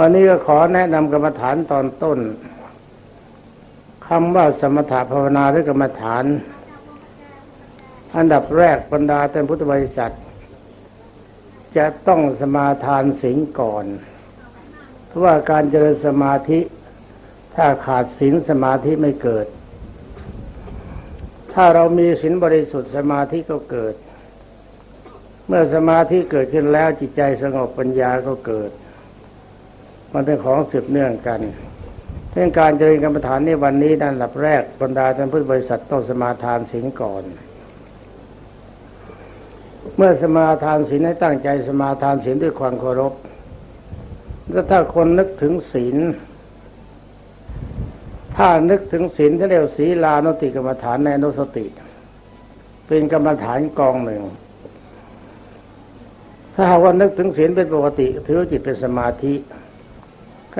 วันนี้ก็ขอแนะนำกรรมฐานตอนต้นคำว่าสมถะภาวนาหรือกรรมฐาน อันดับแรกบรรดาท่านพุทธบริษัท จะต้องสมาทานศีลก่อน เพราะว่าการเจริญสมาธิถ้าขาดศีลสมาธิไม่เกิด ถ้าเรามีศีลบริสุทธิ์สมาธิก็เกิด เมื่อสมาธิเกิดขึ้นแล้วจิตใจสงบปัญญาก็เกิด มันเป็นของสืบเนื่องกันเรื่องการเจริญกรรมฐานในวันนี้ดันหลับแรกบรรดาท่านพุทธบริษัทต้องสมาทานศีลก่อน เมื่อสมาทานศีลให้ตั้งใจสมาทานศีลด้วยความเคารพแล้วถ้าคนนึกถึงศีลถ้านึกถึงศีลที่เรียกศีลานุติกรรมฐานในนุสติ เป็นกรรมฐานกองหนึ่ง ถ้าหากว่านึกถึงศีลเป็นปกติ ถือจิตเป็นสมาธิ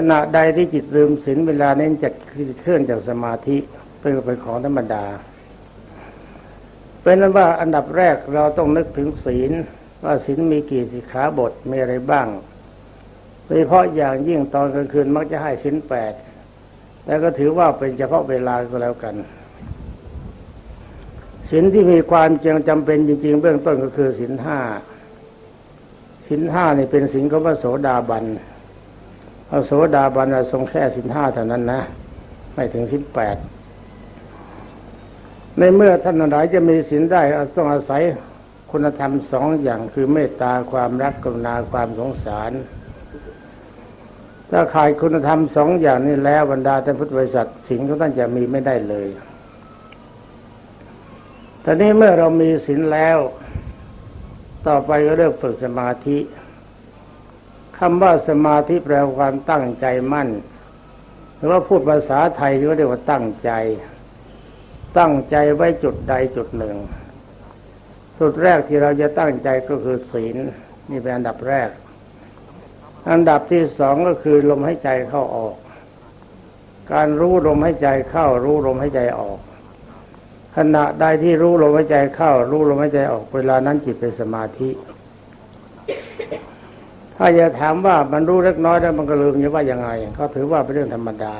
ขณะใดที่จิตลืมศีลเวลาเน้นจะเคลื่อนจากสมาธิเป็นเป็นของธรรมดา เป็นนั้นว่าอันดับแรกเราต้องนึกถึงศีล ว่าศีลมีกี่สิกขาบทมีอะไรบ้างโดยเฉพาะอย่างยิ่งตอนกลางคืนมักจะให้ศีลแปดแล้วก็ถือว่าเป็นเฉพาะเวลาก็แล้วกันศีลที่มีความจำจำเป็นจริงๆ เบื้องต้นก็คือศีลห้าศีลห้านี่เป็นศีลของพระโสดาบัน พระโสดาบันทรงแค่สินห้าเท่านั้นนะ ไม่ถึงสินแปดในเมื่อท่านหลายจะมีสินได้ต้องอาศัยคุณธรรมสองอย่างคือเมตตาความรักกรุณาความสงสาร ถ้าขาดคุณธรรมสองอย่างนี้แล้วบรรดาท่านพุทธบริษัทสิ่งของท่านจะมีไม่ได้เลยตอนนี้เมื่อเรามีศีลแล้ว ต่อไปก็เริ่มฝึกสมาธิ คำว่าสมาธิแปลความตั้งใจมั่น หรือว่าพูดภาษาไทยก็เรียกว่าตั้งใจ ตั้งใจไว้จุดใดจุดหนึ่ง จุดแรกที่เราจะตั้งใจก็คือศีลนี่เป็นอันดับแรก อันดับที่สองก็คือลมหายใจเข้าออก การรู้ลมหายใจเข้า รู้ลมหายใจออก ขณะใดที่รู้ลมหายใจเข้า รู้ลมหายใจออก เวลานั้นจิตเป็นสมาธิ ถ้าจะถามว่ามันรู้เล็กน้อยแล้วมันก็ลืมจะว่ายังไง ก็ถือว่าเป็นเรื่องธรรมดา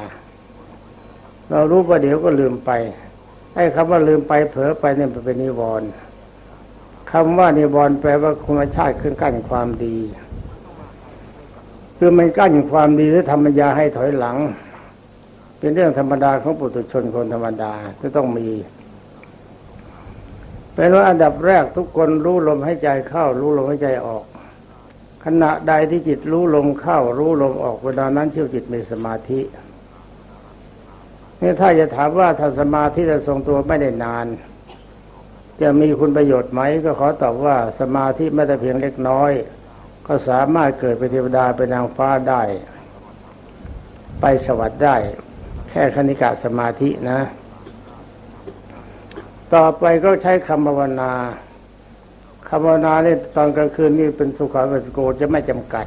เรารู้ประเดี๋ยวก็ลืมไปไอ้คำว่าลืมไปเผลอไปเนี่ยเป็นนิวรณ์คำว่านิวรณ์แปลว่าคุณชาติขึ้นกั้นความดี คือมันกั้นความดีที่ธรรมยาให้ถอยหลัง เป็นเรื่องธรรมดาของปุถุชนคนธรรมดาที่ต้องมีเป็นว่าอันดับแรกทุกคนรู้ลมให้ใจเข้า รู้ลมให้ใจออก ขณะใดที่จิตรู้ลมเข้า รู้ลมออกเวลานั้นเชื่อจิตมีสมาธินี่ถ้าจะถามว่าถ้าสมาธิจะทรงตัวไม่ได้นาน จะมีคุณประโยชน์ไหม ก็ขอตอบว่าสมาธิไม่แต่เพียงเล็กน้อย ก็สามารถเกิดเป็นเทวดาเป็นนางฟ้าได้ ไปสวรรค์ได้ แค่คณิกะสมาธินะ ต่อไปก็ใช้คำภาวนา คำภาวนาเนี่ยตอนกลางคืนนี่เป็นสุขาเวสโกจะไม่จำกัด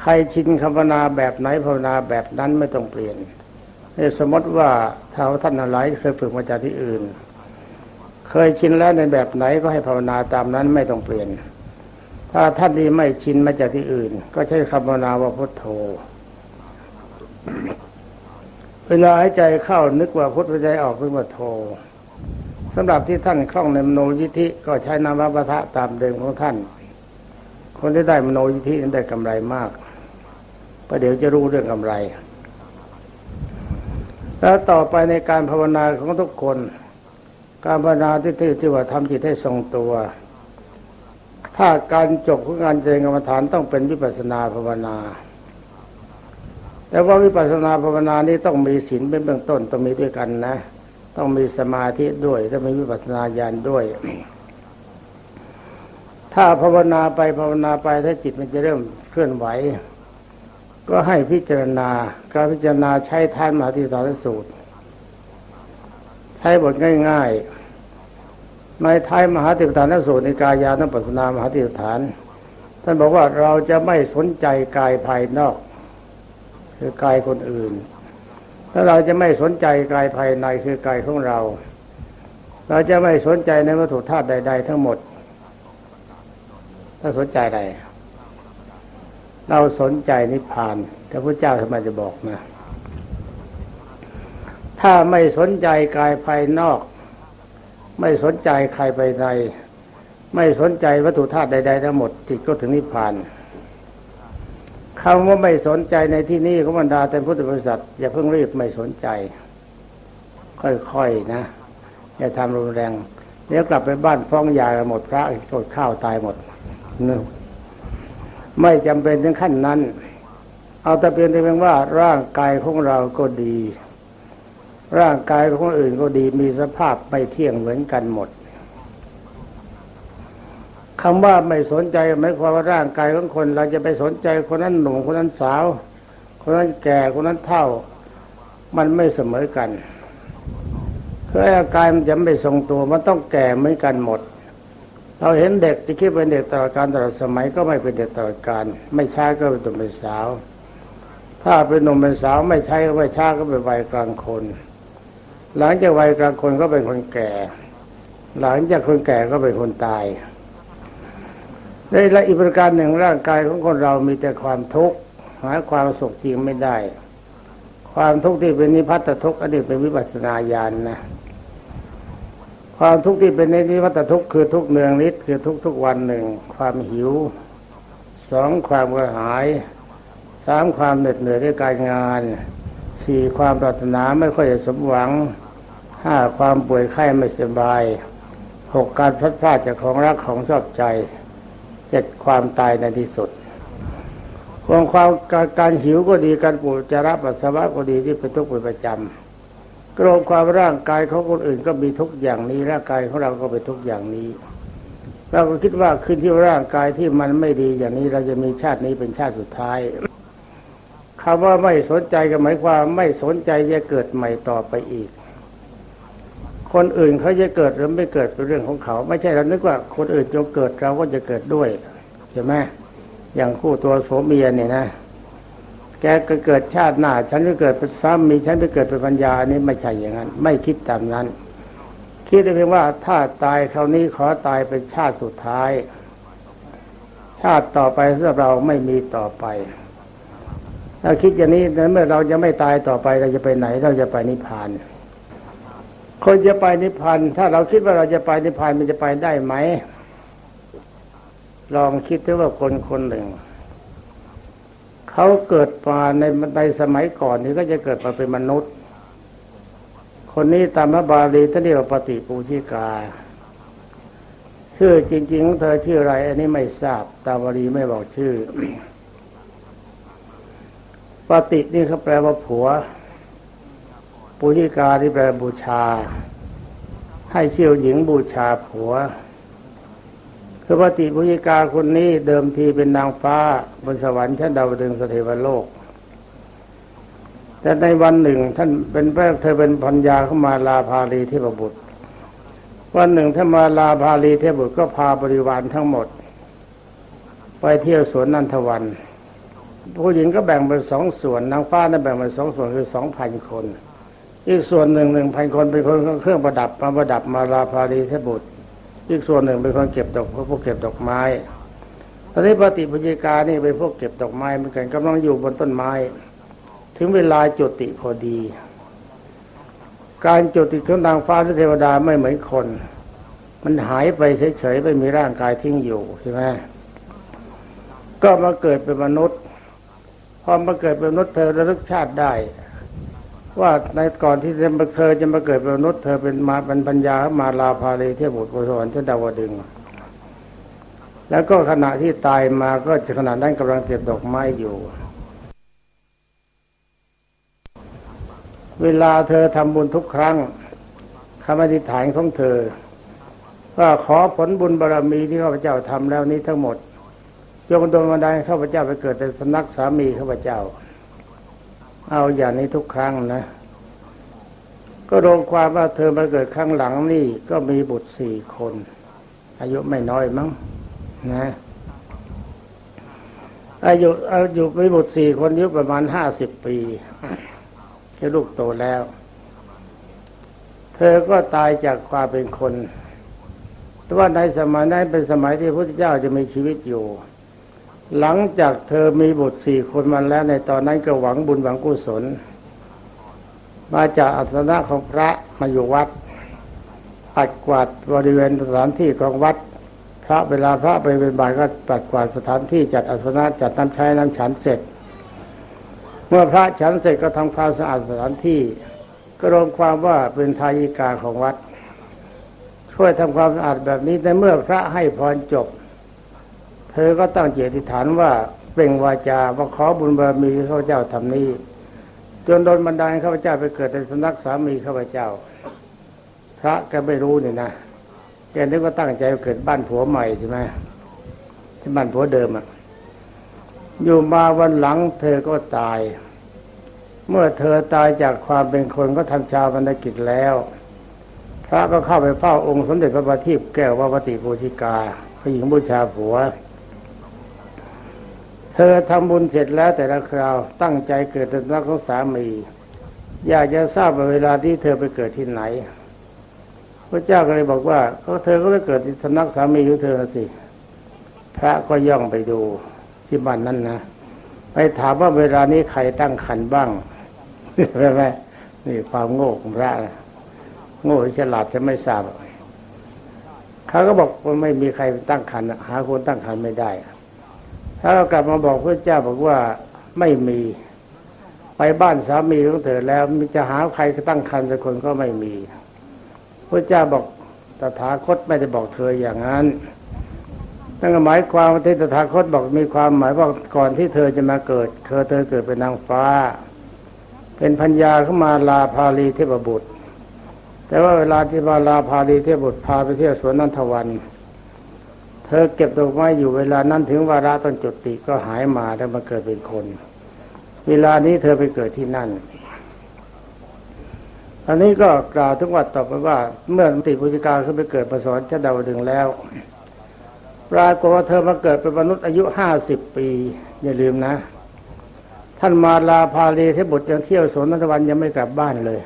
ใครชินคำภาวนาแบบไหนภาวนาแบบนั้นไม่ต้องเปลี่ยนนี่สมมติว่าถ้าท่านอะไรเคยฝึกมาจากที่อื่น เคยชินแล้วในแบบไหนก็ให้ภาวนาตามนั้นไม่ต้องเปลี่ยน ถ้าท่านนี้ไม่ชินมาจากที่อื่น ก็ใช้คำภาวนาว่าพุทโธ เวลาหายใจเข้านึกว่าพุทธใจออกนึกว่าโธ สำหรับที่ท่านคล่องในมโนยิธิก็ใช้นามปะทะตามเดิมของท่าน คนที่ได้มโนยิธินั้นได้กำไรมากประเดี๋ยวจะรู้เรื่องกำไร แล้วต่อไปในการภาวนาของทุกคน การภาวนาที่ที่ที่ว่าทำจิตให้ทรงตัว ถ้าการจบของการเจริญกรรมฐานต้องเป็นวิปัสนาภาวนา แต่ว่าวิปัสนาภาวนานี้ต้องมีศีลเป็นเบื้องต้นต้องมีด้วยกันนะ ต้องมีสมาธิด้วยต้องมีวิปัสสนาญาณด้วย ถ้าภาวนาไปภาวนาไปถ้าจิตมันจะเริ่มเคลื่อนไหว ก็ให้พิจารณาการพิจารณาใช้ท่านมหาธิฐานสูตร ใช้บทง่ายๆในท้ายมหาติฐานสูตรในกายานุปัสสนามหาติฐาน ท่านบอกว่าเราจะไม่สนใจกายภายนอก คือกายคนอื่น ถ้าเราจะไม่สนใจกายภายในคือกายของเรา เราจะไม่สนใจในวัตถุธาตุใด ๆ ทั้งหมด ถ้าสนใจใดเราสนใจนิพพานแต่พระเจ้าทำไมจะบอกนะ ถ้าไม่สนใจกายภายนอก ไม่สนใจใครภายใน ไม่สนใจวัตถุธาตุใด ๆ ทั้งหมดจิตก็ถึงนิพพาน คำว่าไม่สนใจในที่นี้ของบรรดาแต่พุทธบริษัทอย่าเพิ่งรีบไม่สนใจ ค่อยๆนะ อย่าทำรุนแรงเดี๋ยวกลับไปบ้านฟ้องยาหมดพระโดดข้าวตายหมดนึกไม่จำเป็นถึงขั้นนั้น เอาแต่เพียงแต่เพียงว่าร่างกายของเราก็ดี ร่างกายของอื่นก็ดีมีสภาพไม่เที่ยงเหมือนกันหมด คำว่าไม่สนใจหมายความว่าร่างกายของคน เราจะไปสนใจคนนั้นหนุ่มคนนั้นสาว คนนั้นแก่คนนั้นเท่า มันไม่เสมอกันคือร่ากายมันจะไม่ทรงตัวมันต้องแก่เหมือนกันหมด เราเห็นเด็กที่คิดเป็นเด็กตลอดการตลอดสมัยก็ไม่เป็นเด็กตลอดการ ไม่ช้าก็เป็นหนุ่มเป็นสาว ถ้าเป็นหนุ่มเป็นสาวไม่ใช่ก็ไม่ช้าก็เป็นวัยกลางคน หลังจากวัยกลางคนก็เป็นคนแก่ หลังจากคนแก่ก็เป็นคนตาย ในละอีกประการหนึ่งร่างกายของคนเรามีแต่ความทุกข์หาความสุขจริงไม่ได้ ความทุกข์ที่เป็นนิพพัตทุกข์อันนี้เป็นวิปัสสนาญาณนนะความทุกข์ที่เป็นนิพพัตทุกข์คือทุกเนืองนิดคือทุกทุกวันหนึ่ง ความหิวสองความกระหายสามความเหน็ดเหนื่อยด้วยการงานสี่ความปรารถนาไม่ค่อยจะสมหวังห้าความป่วยไข้ไม่สบายหกการพลัดพลาดจากของรักของชอบใจ เจ็ดความตายในที่สุดความความการการหิวก็ดีการปวดจะรับปัสสาวะก็ดีที่เป็นทุกข์เป็นประจำกรมความร่างกายของคนอื่นก็มีทุกอย่างนี้ร่างกายของเราก็เป็นทุกอย่างนี้เราก็คิดว่าขึ้นที่ร่างกายที่มันไม่ดีอย่างนี้เราจะมีชาตินี้เป็นชาติสุดท้ายคำว่าไม่สนใจก็หมายความไม่สนใจจะเกิดใหม่ต่อไปอีก คนอื่นเขาจะเกิดหรือไม่เกิดเป็นเรื่องของเขา ไม่ใช่เรานึกว่าคนอื่นจะเกิดเราก็จะเกิดด้วยใช่ไหมอย่างคู่ตัวโสมเมียเนี่ยนะ แกก็เกิดชาติหน้า ฉันก็เกิดเป็นซ้ำมีฉันไปเกิดเป็นปัญญานี่ไม่ใช่อย่างนั้น ไม่คิดตามนั้น คิดได้เพียงว่าถ้าตายคราวนี้ขอตายเป็นชาติสุดท้าย ชาติต่อไปสำหรับเราไม่มีต่อไปถ้าคิดอย่างนี้นั้นเมื่อเราจะไม่ตายต่อไปเราจะไปไหนเราจะไปนิพพาน คนจะไปนิพพานถ้าเราคิดว่าเราจะไปนิพพานมันจะไปได้ไหม ลองคิดดูว่าคนคนหนึ่งเขาเกิดมาในในสมัยก่อนนี่ก็จะเกิดมาเป็นมนุษย์ คนนี้ตามพระบาลีท่านเรียกว่าปฏิปูชิกาชื่อจริงๆของเธอชื่ออะไร อันนี้ไม่ทราบตามบาลีไม่บอกชื่อปฏินี่เขาแปลว่าผัว ปูชิกาที่แปลบูชา ให้เชี่ยวหญิงบูชาผัวคือปฏิพุญิกาคนนี้เดิมทีเป็นนางฟ้าบนสวรรค์ชั้นดาวดึงสเทวโลก แต่ในวันหนึ่งท่านเป็นแม่เธอเป็นพัญญาเข้ามาลาภาลีเทพบุตร วันหนึ่งท่านมาลาภาลีเทพบุตรก็พาบริวารทั้งหมด ไปเที่ยวสวนนันทวันผู้หญิงก็แบ่งเป็นสองส่วนนางฟ้านั้นแบ่งเป็นสองส่วนคือสองพันคน อีกส่วนหนึ่งหนึ่งพันคนเป็นคนเครื่องประดับมาประดับมาลาภาลีเทบุตร อีกส่วนหนึ่งเป็นคนเก็บดอกพวกเก็บดอกไม้ตอนนี้ปฏิปัจิกานี่เป็นพวกเก็บดอกไม้เหมือนกันกำลังอยู่บนต้นไม้ ถึงเวลาจุติพอดี การจุติของนางฟ้าและเทวดาไม่เหมือนคน มันหายไปเฉยๆไม่มีร่างกายทิ้งอยู่ใช่ไหมก็มาเกิดเป็นมนุษย์พอมาเกิดเป็นมนุษย์เธอระลึกชาติได้ ว่าในก่อนที่จะมาเธอจะมาเกิดเป็นมนุษย์เธอเป็นมาเป็นปัญญามาลาภาลีเทพบุตรโพสวรรค์ชดาวดึง แล้วก็ขณะที่ตายมาก็ขณะนั้นกำลังเก็บดอกไม้อยู่ เวลาเธอทำบุญทุกครั้งคำอธิษฐานของเธอว่าขอผลบุญบารรมีที่ข้าพเจ้าทำแล้วนี้ทั้งหมดจงดลบันดาลข้าพเจ้าไปเกิดในสนักสามีข้าพเจ้า เอาอย่างนี้ทุกครั้งนะ ก็รวมความว่าเธอมาเกิดครั้งหลังนี่ ก็มีบุตรสี่คน อายุไม่น้อยมั้งนะอายุอายุมีบุตรสี่คนอายุประมาณห้าสิบปีแค่ลูกโตแล้ว เธอก็ตายจากความเป็นคนแต่ว่าในสมัยนั้นเป็นสมัยที่พระพุทธเจ้าจะมีชีวิตอยู่ หลังจากเธอมีบุตรสี่คนมาแล้วในตอนนั้นก็หวังบุญหวังกุศล มาจากอัสนะของพระมาอยู่วัดปัดกวาดบริเวณสถานที่ของวัด พระเวลาพระไปเป็นบ่ายก็ปัดกวาดสถานที่จัดอัสนะจัดน้ำใช้น้ำฉันเสร็จ เมื่อพระฉันเสร็จก็ทำความสะอาดสถานที่ ก็รวมความว่าเป็นทายิกาของวัดช่วยทำความสะอาดแบบนี้ในเมื่อพระให้พรจบ เธอก็ตั้งเจติฐานว่าเปล่งวาจาว่าขอบุญบารมีข้าพเจ้าทำนี้ จนโดนบันดาลข้าพเจ้าไปเกิดในสำนักสามีข้าพเจ้า พระแกไม่รู้นี่นะแกนึกว่าตั้งใจเกิดบ้านผัวใหม่ใช่ไหมที่บ้านผัวเดิมอะอยู่มาวันหลัง เธอก็ตาย เมื่อเธอตายจากความเป็นคนก็ทำชาวบรรณกิจแล้ว พระก็เข้าไปเฝ้าองค์สมเด็จพระบัณฑิตแก้ววัปติปูชิกาผู้หญิงบูชาผัว เธอทำบุญเสร็จแล้วแต่ละคราวตั้งใจเกิดเป็นนักของสามี อยากจะทราบว่าเวลาที่เธอไปเกิดที่ไหน พระเจ้าก็เลยบอกว่าก็เธอก็ไปเกิดที่สำนักสามีของเธอนะสิ พระก็ย่องไปดูที่บ้านนั้นนะไปถามว่าเวลานี้ใครตั้งขันบ้างใช่ไหมนี่ความโง่ของพระโง่ฉลาดจะไม่ทราบเขาก็บอกว่าไม่มีใครตั้งขันหาคนตั้งขันไม่ได้ ถ้าเรากลับมาบอกพระเจ้าบอกว่าไม่มี ไปบ้านสามีของเธอแล้วมีจะหาใครตั้งคันสักคนก็ไม่มีพระเจ้าบอกตถาคตไม่ได้บอกเธออย่างนั้นนั่นหมายความว่าที่ตถาคตบอกมีความหมายว่าก่อนที่เธอจะมาเกิด เธอเธอเกิดเป็นนางฟ้า เป็นพัญญาเข้ามาลาภาลีเทพบุตร แต่ว่าเวลาที่มาลาภาลีเทพบุตรพาไปเที่ยวสวนนันทวัน เธอเก็บดอกไม้อยู่เวลานั้นถึงวาระต้นจุติก็หายมาแล้วมาเกิดเป็นคน เวลานี้เธอไปเกิดที่นั่นอันนี้ก็กล่าวถึงวัดต่อไปว่า เมื่อติปุจิกาขึ้นไปเกิดประสอนชะดาวดึงแล้วปรากฏว่าเธอมาเกิดเป็นมนุษย์อายุห้าสิบปี อย่าลืมนะ ท่านมาลาพาลีเทพบุตรยังเที่ยวสวนนันทวันยังไม่กลับบ้านเลย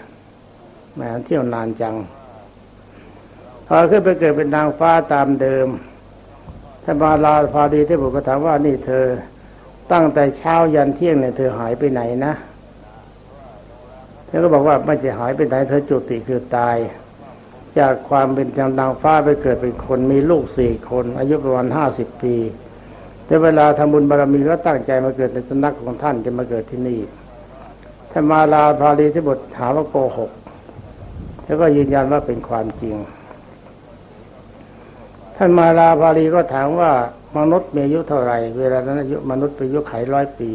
แหมเที่ยวนานจังพอขึ้นไปเกิดเป็นนางฟ้าตามเดิม ท่านมาลาพาลีเทพบุตรก็ถามว่านี่เธอ ตั้งแต่เช้ายันเที่ยงเนี่ยเธอหายไปไหนนะเธอก็บอกว่าไม่จะหายไปไหนเธอจุติคือตาย จากความเป็นนางฟ้าไปเกิดเป็นคนมีลูกสี่คน อายุประมาณห้าสิบปี แต่เวลาทำบุญบารมีก็ตั้งใจมาเกิดในสำนักของท่านจะมาเกิดที่นี่ถ้ามาลาพาลีที่บทถามว่าโกหกแล้วก็ยืนยันว่าเป็นความจริง ท่านมาลาพาลีก็ถามว่ามนุษย์มีอายุเท่าไหร่ เวลานั้นอายุมนุษย์เป็นอายุไขร้อยปี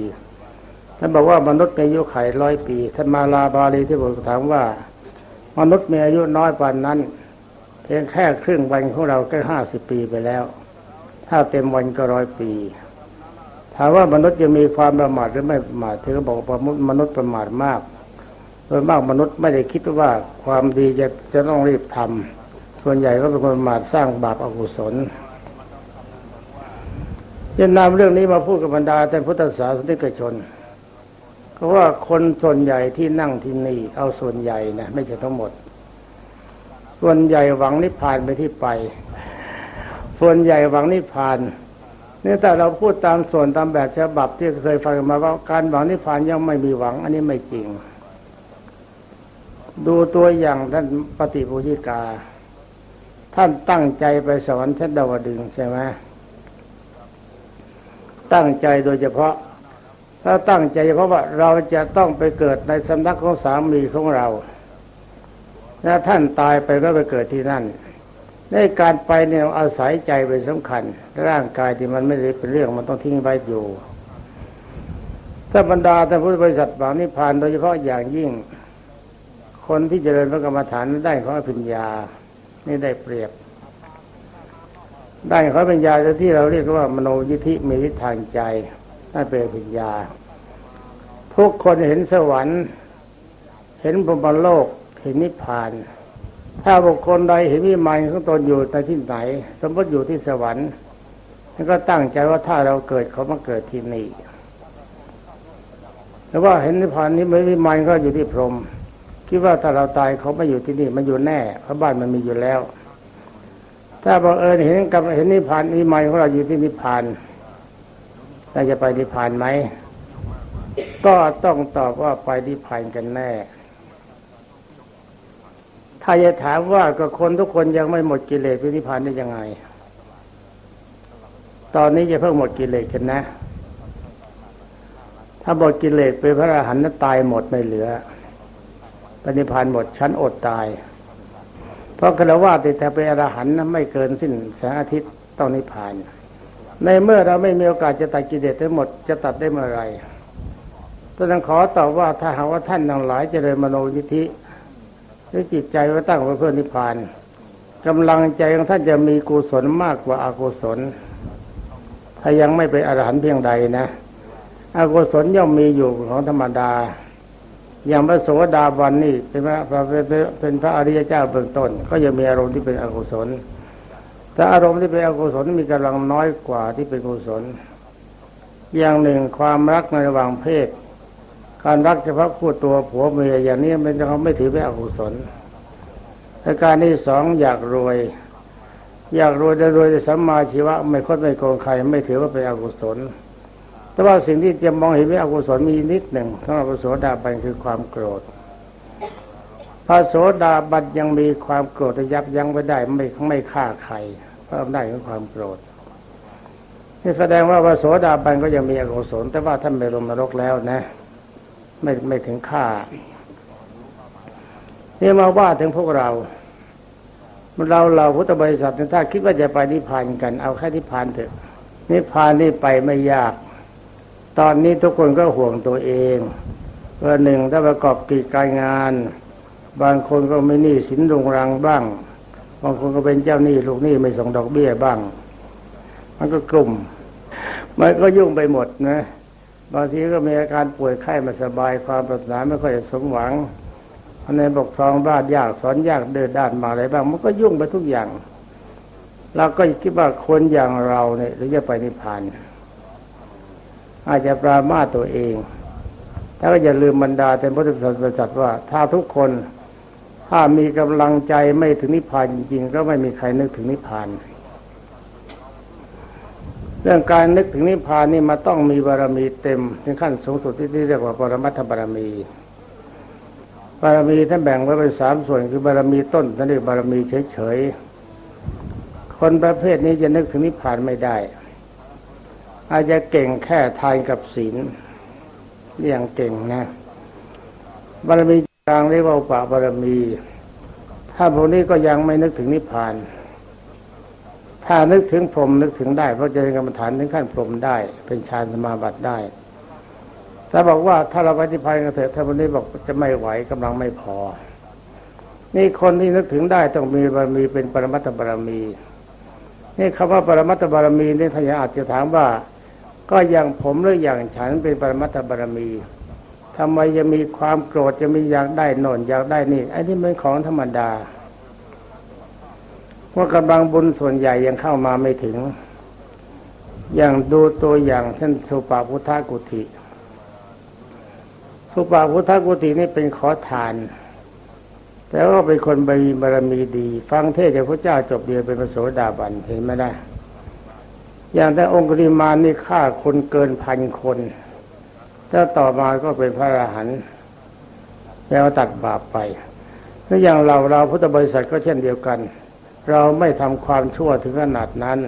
ท่านบอกว่ามนุษย์มีอายุไขร้อยปีท่านมาลาบาลีที่บอกถามว่า มนุษย์มีอายุน้อยปานนั้น เพียงแค่ครึ่งวันของเราก็ห้าสิบปีไปแล้ว ถ้าเต็มวันก็ร้อยปีถามว่ามนุษย์จะมีความประมาทหรือไม่ประมาทเธอก็บอกว่ามนุษย์ประมาทมาก โดยมากมนุษย์ไม่ได้คิดว่าความดีจะจะต้องรีบทำ ส่วนใหญ่ก็เป็นคนประมาทสร้างบาปอกุศลจะนำเรื่องนี้มาพูดกับบรรดาแต่พุทธศาสนิกชนเพราะว่าคนส่วนใหญ่ที่นั่งที่นี่ เอาส่วนใหญ่นะไม่ใช่ทั้งหมด ส่วนใหญ่หวังนิพพานไปที่ไป ส่วนใหญ่หวังนิพพานนี่แต่เราพูดตามส่วนตามแบบฉบับที่เคยฟังมาว่าการหวังนิพพานยังไม่มีหวัง อันนี้ไม่จริง ดูตัวอย่างท่านปฏิปูชิกา ท่านตั้งใจไปสวรรค์ชั้นดาวดึงใช่ไหมตั้งใจโดยเฉพาะ ถ้าตั้งใจเพราะว่าเราจะต้องไปเกิดในสำนักของสามีของเราถ้าท่านตายไปก็ไปเกิดที่นั่น ในการไปเนี่ยอาศัยใจเป็นสำคัญ ร่างกายที่มันไม่ได้เป็นเรื่องมันต้องทิ้งไว้อยู่ถ้าบรรดาท่านพุทธบริษัทบางนิพพานโดยเฉพาะอย่างยิ่ง คนที่เจริญพระกรรมฐานได้ของอภิญญา นี่ได้เปรียบ ได้เขาเป็นญาที่เราเรียกว่ามโนยิธิมีทิทางใจนั่นเป็นปัญญา ทุกคนเห็นสวรรค์ เห็นพรหมโลกเห็นนิพพาน ถ้าบุคคลใดเห็นวิมานของตนอยู่ในที่ไหน สมมติอยู่ที่สวรรค์นั่นก็ตั้งใจว่าถ้าเราเกิดเขามาเกิดที่นี่แต่ว่าเห็นนิพพานนี้ไม่วิมานก็อยู่ที่พรหม คิดว่าถ้าเราตายเขาไม่อยู่ที่นี่มันอยู่แน่เพราะบ้านมันมีอยู่แล้ว ถ้าบังเอิญเห็นกับเห็นนิพพานนิมายของเราอยู่ที่นิพพานเราจะไปนิพพานไหมก็ต้องตอบว่าไปนิพพานกันแน่ ถ้าจะถามว่าก็คนทุกคนยังไม่หมดกิเลสไปนิพพานได้ยังไง ตอนนี้จะเพิ่งหมดกิเลสกันนะ ถ้าหมดกิเลสไปพระอรหันต์นั้นตายหมดไม่เหลือ ปณิพานหมดชั้นอดตาย เพราะคารวะติแต่เป็นอรหันต์นั้นไม่เกินสิ้นแสงอาทิตย์ต้องนิพพาน ในเมื่อเราไม่มีโอกาสจะตัดกิเลสได้หมดจะตัดได้เมื่อไรตอนนั้นขอตอบว่าถ้าหากว่าท่านทั้งหลายเจริญมโนวิธิหรือจิตใจไว้ตั้งไว้เพื่อนิพพานกำลังใจของท่านจะมีกุศลมากกว่าอากุศล ถ้ายังไม่เป็นอรหันต์เพียงใดนะ อกุศลย่อมมีอยู่ของธรรมดา อย่างพระโสดาบันนี่เป็นพระเป็นพระอริยเจ้าเบื้องต้น ก็ยังมีอารมณ์ที่เป็นอกุศลแต่อารมณ์ที่เป็นอกุศลมีกำลังน้อยกว่าที่เป็นกุศล อย่างหนึ่งความรักในระหว่างเพศ การรักเฉพาะคู่ตัวผัวเมียอย่างนี้มันเขาไม่ถือเป็นอกุศลและการที่สองอยากรวย อยากรวยจะรวยจะสัมมาชีวะ ไม่คดไม่โกงใคร ไม่ถือว่าเป็นอกุศล แต่ว่าสิ่งที่จะมองเห็นเป็นอกุศลมีนิดหนึ่งสำหรับพระโสดาบันคือความโกรธพระโสดาบันยังมีความโกรธยับยั้งไว้ได้ไม่ไม่ฆ่าใครเพราะอำนาจของความโกรธนี่แสดงว่าพระโสดาบันก็ยังมีอกุศลแต่ว่าท่านไม่ลงนรกแล้วนะ ไม่ไม่ถึงฆ่านี่มาว่าถึงพวกเรา เราเราพุทธบริษัทถ้าคิดว่าจะไปนิพพานกันเอาแค่นิพพานเถอะนิพพานนี่ไปไม่ยาก ตอนนี้ทุกคนก็ห่วงตัวเองเพื่อหนึ่งถ้าประกอบกิจการงาน บางคนก็ไม่หนี้สินรุงรังบ้าง บางคนก็เป็นเจ้าหนี้ลูกหนี้ไม่ส่งดอกเบี้ยบ้าง มันก็กลุ่ม มันก็ยุ่งไปหมดนะ บางทีก็มีอาการป่วยไข้มาสบายความปรารถนาไม่ค่อยจะสมหวังในบกครองบ้านยากสอนยากเดินด้านมาอะไรบ้าง มันก็ยุ่งไปทุกอย่างเราก็คิดว่าคนอย่างเราเนี่ยหรือจะไปนิพพาน อาจจะปรามาตัวเองถ้าก็อย่าลืมบรรดาเป็นพระพุทธศาสว่า ถ้าทุกคนถ้ามีกำลังใจไม่ถึงนิพพานจริงๆก็ไม่มีใครนึกถึงนิพพาน เรื่องการนึกถึงนิพพานนี่มาต้องมีบารมีเต็มถึงขั้นสูงสุดที่เรียกว่าปรมัตถบารมีบารมีท่านแบ่งไว้เป็นสามส่วนคือบารมีต้นท่านเรียกบารมีเฉยๆคนประเภทนี้จะนึกถึงนิพพานไม่ได้ อาจจะเก่งแค่ทานกับศีลอย่างเก่งนะบารมีกลางเรียกว่าปะบารมี ถ้าพวกนี้ก็ยังไม่นึกถึงนิพพาน ถ้านึกถึงพรมนึกถึงได้ เพราะจะเป็นกรรมฐานถึงขั้นพรมได้ เป็นฌานสมาบัติได้ถ้าบอกว่าถ้าเราปฏิพันธ์กันเถอะถ้าพวกนี้บอกจะไม่ไหวกำลังไม่พอ นี่คนที่นึกถึงได้ต้องมีบารมีเป็นปรมัตถบารมี นี่คำว่าปรมัตถบารมีนี่ท่านอาจจะถามว่า ก็อย่างผมหรืออย่างฉันเป็นปรมัตถบารมีทำไมจะมีความโกรธจะมีอยากได้นนอยากได้นี่ไอ้นี่เป็นของธรรมดาว่ากำลังบุญส่วนใหญ่ยังเข้ามาไม่ถึง อย่างดูตัวอย่างเช่นสุปาพุทธกุฏิสุปาพุทธกุฏินี่เป็นขอทาน แต่ว่าเป็นคนบารมีบารมีดี ฟังเทศจากพระเจ้าจบเดียวเป็นพระโสดาบันเห็นไหมได้ อย่างแต่องคุริมานี่ฆ่าคนเกินพันคนถ้าต่อมาก็เป็นพระอรหันต์แล้วตัดบาปไปถ้าอย่างเราเราพุทธบริษัทก็เช่นเดียวกัน เราไม่ทำความชั่วถึงขนาดนั้น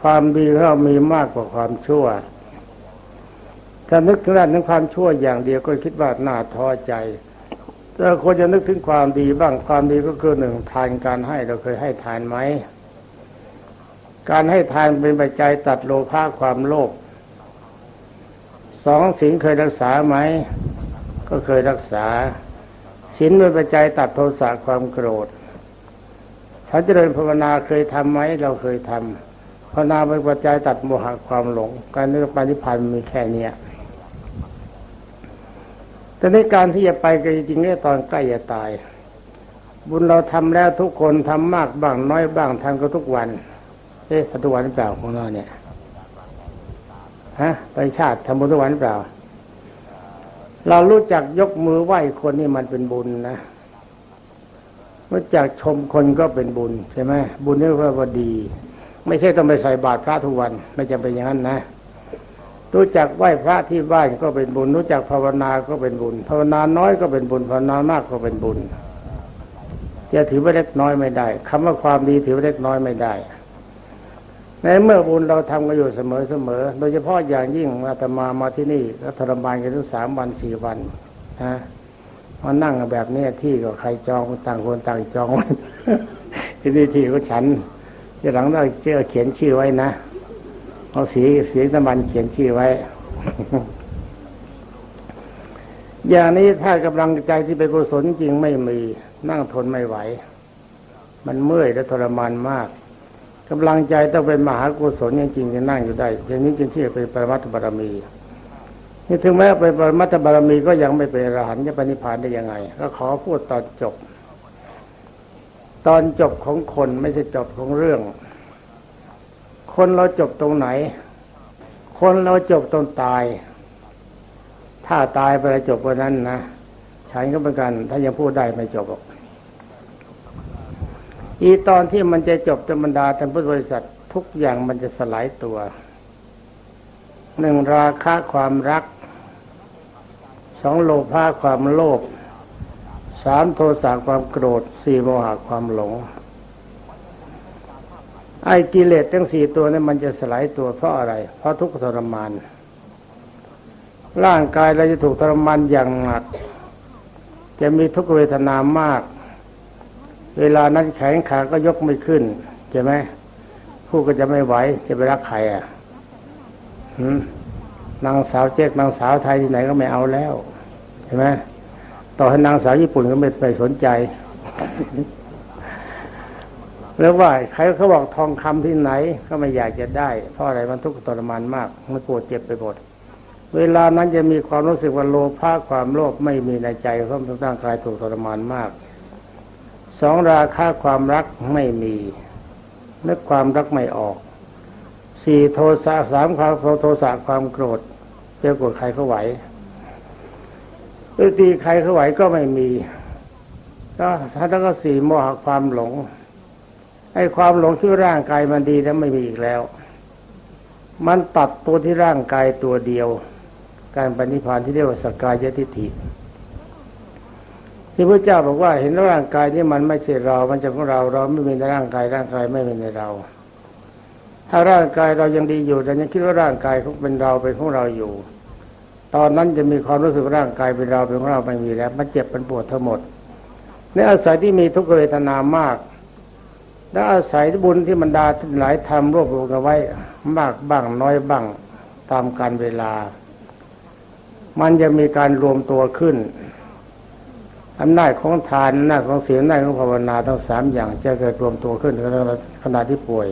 ความดีเรามีมากกว่าความชั่วถ้านึกถึงด้านถึงความชั่วอย่างเดียวก็คิดว่าน่าท้อใจแต่คนจะนึกถึงความดีบ้างความดีก็คือหนึ่งทานการให้เราเคยให้ทานไหม การให้ทานเป็นปัจจัยตัดโลภะความโลภสองศีลเคยรักษาไหม ก็เคยรักษาศีลเป็นปัจจัยตัดโทสะความโกรธฉันเจริญภาวนาเคยทำไหมเราเคยทำภาวนาเป็นปัจจัยตัดโมหะความหลง การนึกปฏิพันธ์มีแค่เนี้ยแต่ในการที่จะไปกันจริงๆเนี่ยตอนใกล้จะตาย บุญเราทำแล้วทุกคนทำมากบ้างน้อยบ้างทำก็ทุกวัน เอ๊ะทุกวันเปล่าของเราเนี่ยฮะไปชาติทำบุญทุกวันเปล่า เรารู้จักยกมือไหว้คนนี่มันเป็นบุญนะรู้จักชมคนก็เป็นบุญใช่ไหมบุญนี่ก็ว่าดี ไม่ใช่ต้องไปใส่บาตรพระทุกวัน ไม่จำเป็นอย่างนั้นนะรู้จักไหว้พระที่บ้านก็เป็นบุญ รู้จักภาวนาก็เป็นบุญ ภาวนาน้อยก็เป็นบุญภาวนามากก็เป็นบุญจะถือว่าเล็กน้อยไม่ได้คำว่าความดีถือว่าเล็กน้อยไม่ได้ ในเมื่อบุญเราทำกันอยู่เสมอเสมอ โดยเฉพาะอย่างยิ่งอาตมามาที่นี่แล้วทรมานกันทุกสามวันสี่วันนะมานั่งแบบนี้ที่ก็ใครจองต่างคนต่างจองที่นี่ที่ก็ฉันทีหลังเราเจอเขียนชื่อไว้นะเอาสีเสียงน้ำมันเขียนชื่อไว้ อย่างนี้ถ้ากำลังใจที่เป็นกุศลจริงไม่มี นั่งทนไม่ไหว มันเมื่อยและทรมานมาก กำลังใจต้องเป็นมหากุศลจริงๆจะนั่งอยู่ได้อย่างนี้จึงที่เป็นปรมัตถบารมีนี่ถึงแม้เป็นปรมัตถบารมีก็ยังไม่เป็นอรหันต์จะปณิพานได้ยังไง ก็ขอพูดตอนจบ ตอนจบของคนไม่ใช่จบของเรื่อง คนเราจบตรงไหน คนเราจบตรงตาย ถ้าตายไปแล้วจบวันนั้นนะฉันก็เหมือนกัน ถ้ายังพูดได้ไม่จบหรอก อีตอนที่มันจะจบธรรมดาท่านพุทธบริษัททุกอย่างมันจะสลายตัว หนึ่งราคะความรัก สองโลภะความโลภสามโทสะความโกรธสี่โมหะความหลง ไอ้กิเลสทั้งสี่ตัวนี้มันจะสลายตัวเพราะอะไร เพราะทุกข์ทรมาน ร่างกายเราจะถูกทรมานอย่างหนัก จะมีทุกเวทนามาก เวลานั้นแขนขาก็ยกไม่ขึ้นใช่ไหมผู้ก็จะไม่ไหวจะไปรักใครอะนางสาวเจ๊กนางสาวไทยที่ไหนก็ไม่เอาแล้วใช่ไหมต่อให้นางสาวญี่ปุ่นก็ไม่ไปสนใจ แล้วว่าใครเขาบอกทองคำที่ไหนก็ไม่อยากจะได้ เพราะอะไรมันทุกข์ทรมานมากมันปวดเจ็บไปหมดเวลานั้นจะมีความรู้สึกว่าโลภะความโลภไม่มีในใจเพราะร่างกายถูกทรมานมาก สองราคาความรักไม่มีนึกความรักไม่ออกสี่โทสะสามความโทสะความโกรธจ้ากดใครเขาไหวตีใครเขาไหวก็ไม่มี ก็ถ้าทั้งก็สี่โมหะความหลงไอ้ความหลงที่ร่างกายมันดีแล้วไม่มีอีกแล้ว มันตัดตัวที่ร่างกายตัวเดียว การปณิพานที่เรียกว่าสกายทิฏฐิ ที่พระเจ้าบอกว่าเห็นร่างกายนี่มันไม่ใช่เรา มันจะของเรา เราไม่มีในร่างกาย ร่างกายไม่มีในเรา ถ้าร่างกายเรายังดีอยู่แต่ยังคิดว่าร่างกายเขาเป็นเราเป็นของเราอยู่ ตอนนั้นจะมีความรู้สึกร่างกายเป็นเราเป็นของเราไม่มีแล้ว มันเจ็บมันปวดทั้งหมดในอาศัยที่มีทุกขเวทนามากและอาศัยบุญที่บรรดาหลายทำรวบรวมกันไว้มากบ้างน้อยบ้างตามการเวลา มันจะมีการรวมตัวขึ้น อำนาจของทานอำนาจของเสียงอำนาจของภาวนาทั้งสามอย่างจะเกิดรวมตัวขึ้นในขณะที่ป่วย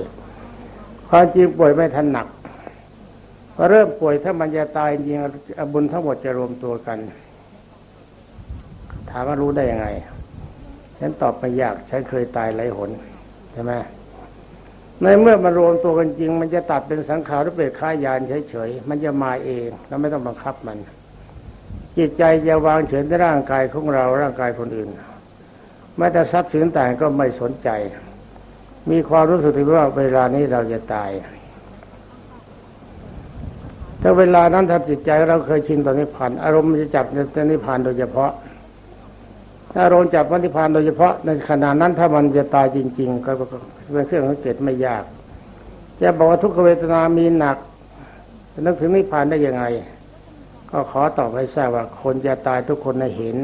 ความจริงป่วยไม่ทันหนักพอเริ่มป่วยถ้ามันจะตายจริงบุญทั้งหมดจะรวมตัวกัน ถามว่ารู้ได้ยังไง ฉันตอบไม่ยาก ฉันเคยตายหลายหนใช่ไหมในเมื่อมันรวมตัวกันจริง มันจะตัดเป็นสังขารหรือเป็นข้ายานเฉยๆมันจะมาเองเราไม่ต้องบังคับมัน จิตใจจะวางเฉยในร่างกายของเราร่างกายคนอื่นแม้แต่ทรัพย์สินต่างก็ไม่สนใจ มีความรู้สึกว่าเวลานี้เราจะตาย ถ้าเวลานั้นถ้าจิตใจเราเคยชินต่อนิพพานอารมณ์จะจับในนิพพานโดยเฉพาะถ้าเราจับปฏิพานโดยเฉพาะในขณะนั้นถ้ามันจะตายจริง ๆ ก็เป็นเครื่องสังเกตไม่ยาก จะบอกว่าทุกขเวทนามีหนักนึกถึงนิพพานได้ยังไง ก็ขอตอบให้ทราบว่าคนจะตายทุกคนในเห็น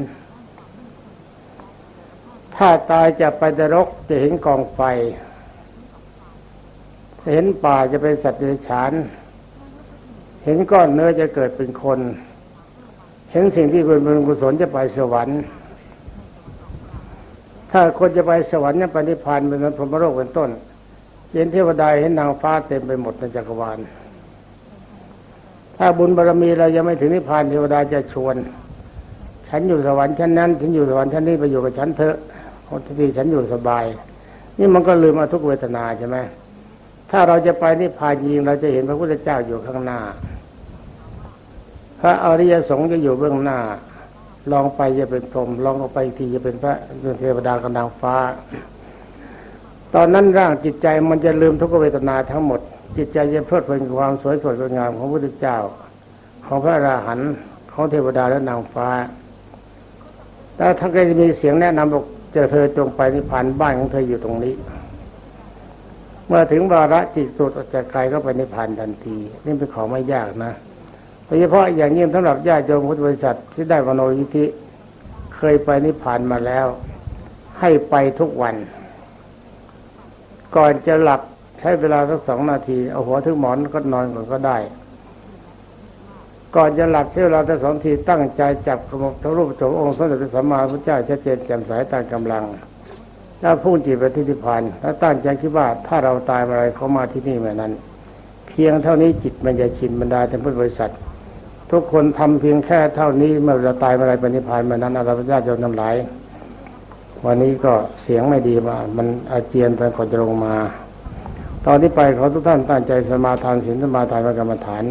ถ้าตายจะไปนรกจะเห็นกองไฟเห็นป่าจะเป็นสัตว์เดรัจฉาน เห็นก้อนเนื้อจะเกิดเป็นคน เห็นสิ่งที่เป็นบุญกุศลจะไปสวรรค์ ถ้าคนจะไปสวรรค์เนี่ยไปนิพพานเป็นพรหมโลกเป็นต้น เห็นเทวดาเห็นนางฟ้าเต็มไปหมดในจักรวาล ถ้าบุญบารมีเรายังไม่ถึงนิพพานเทวดาจะชวน ฉันอยู่สวรรค์ชั้นนั้นฉันอยู่สวรรค์ชั้นนี้ไปอยู่กับฉันเถอะคนที่ฉันอยู่สบาย นี่มันก็ลืมมาทุกเวทนาใช่ไหมถ้าเราจะไปนิพพานจริงเราจะเห็นพระพุทธเจ้าอยู่ข้างหน้า พระอริยสงฆ์จะอยู่เบื้องหน้า ลองไปจะเป็นพรหมลองออกไปทีจะเป็นพระเทวดากำนางฟ้า ตอนนั้นร่างจิตใจมันจะลืมทุกเวทนาทั้งหมด จิตใจจะเพลิดเพลินความสวยสดงดงามของพระพุทธเจ้า ของพระอราหันต์ของเทวดาและนางฟ้าแล้วท่านก็จะมีเสียงแนะนำบอกเจอเธอจงไปนิพพานบ้านของเธออยู่ตรงนี้ เมื่อถึงวาระจิตสุดออกจากกายก็ไปนิพพานทันที นี่เป็นของไม่ยากนะโดยเฉพาะอย่างยิ่งสำหรับญาติโยมพุทธบริษัทที่ได้มโนยิธิเคยไปนิพพานมาแล้ว ให้ไปทุกวัน ก่อนจะหลับ ช้เวลาสักสองนาทีเอาหัวทึกหมอนก็นอนก่อนก็ได้ ก่อนจะหลับใช้เวลาสักสองทีตั้งใจจับขมบทรูปโฉมองค์สมเด็จพระสัมมาสัมพุทธเจ้าชัดเจนแจ่มใสตามกำลังแล้วพุ่งจิตไปที่นิพพานแล้วตั้งใจคิดว่าถ้าเราตายเมื่อไรเขามาที่นี่เมื่อนั้น เพียงเท่านี้จิตมันจะชินบรรดาท่านพุทธบริษัท ทุกคนทำเพียงแค่เท่านี้เมื่อเราตายเมื่อไรปณิพพานเมื่อนั้นอาราพญาติโยมทั้งหลายวันนี้ก็เสียงไม่ดีมา มันอาเจียนไปก่อนจะลงมา ตอนที่ไปขอทุกท่านตั้งใจสมาทานศีลสมาทานกรรมฐาน